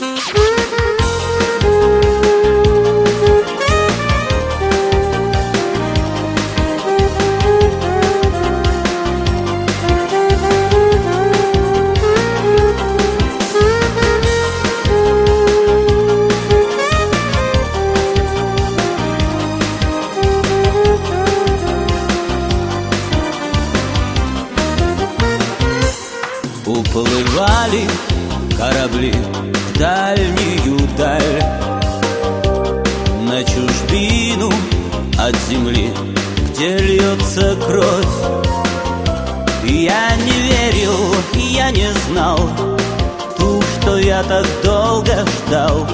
Música Уплывали корабли в дальнюю даль На чужбину от земли, где льется кровь. Я не верил, я не знал Ту, что я так долго ждал.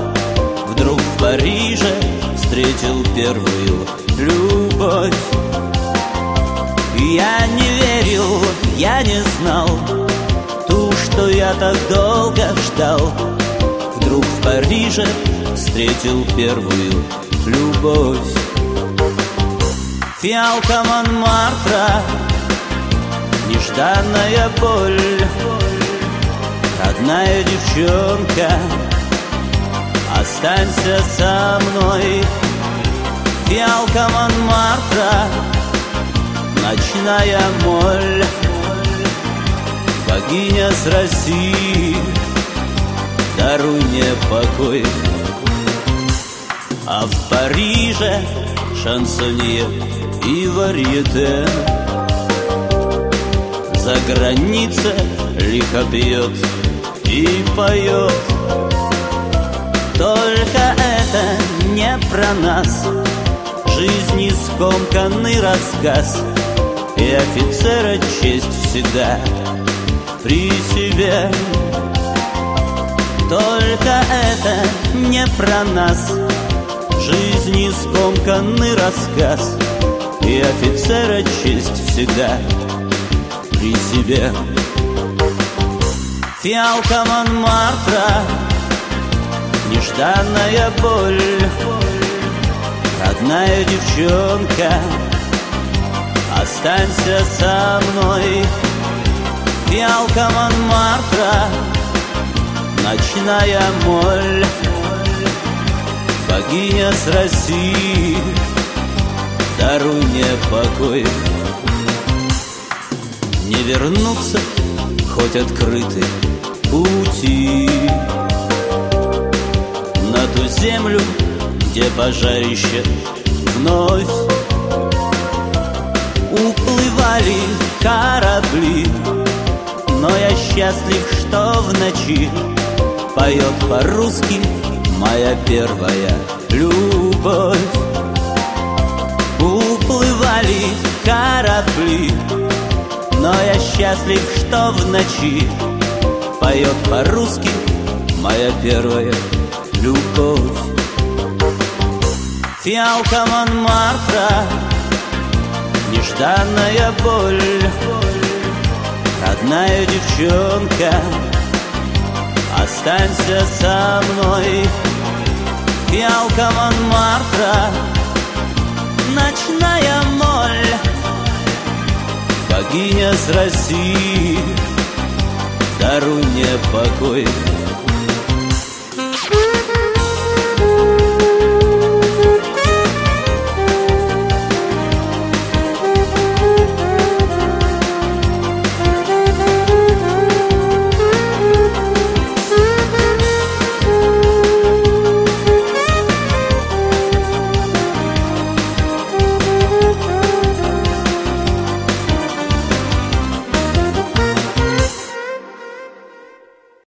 Вдруг в Париже встретил первую любовь. Я не верил, я не знал что я так долго ждал. Вдруг в Париже встретил первую любовь. Фиалка Монмартра Нежданная боль. Родная девчонка Останься со мной. Фиалка Монмартра Ночная моль Богиня с России, даруй мне покой. А в Париже шансонье и варьете. За граница лихо бьет и поет. Только это не про нас. Жизни скомканный рассказ. И офицера честь всегда при себе. Только это не про нас. Жизни скомканный рассказ. И офицера честь всегда при себе. Фиалка Монмартра Нежданная боль. Родная девчонка. Останься со мной Фиалка Монмартра Ночная моль Богиня с России Даруй мне покой. Не вернуться, хоть открыты пути. На ту землю, где пожарище вновь Уплывали корабли счастлив, что в ночи Поет по-русски моя первая любовь. Уплывали корабли Но я счастлив, что в ночи Поет по-русски моя первая любовь. Фиалка Монмартра Нежданная боль Родная девчонка, останься со мной. Фиалка Монмартра, ночная моль Богиня с России, даруй мне покой